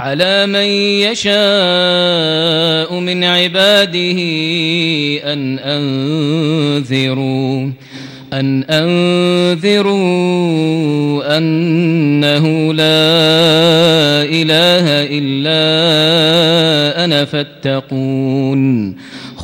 على من يشاء من عباده أن أنذروا أن أنذروا أنه لا إله إلا أنا فاتقون.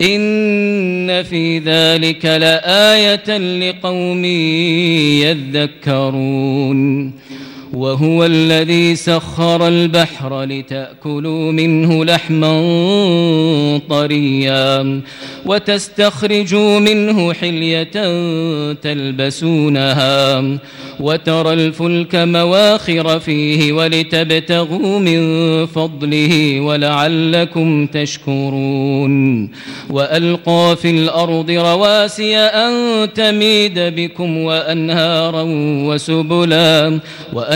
إن في ذلك لآية لقوم يذكرون. وهو الذي سخر البحر لتأكلوا منه لحما طريا وتستخرجوا منه حلية تلبسونها وترى الفلك مواخر فيه ولتبتغوا من فضله ولعلكم تشكرون وألقى في الأرض رواسي أن تميد بكم وأنهارا وسبلا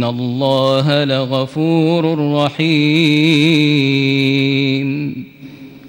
إن الله لغفور رحيم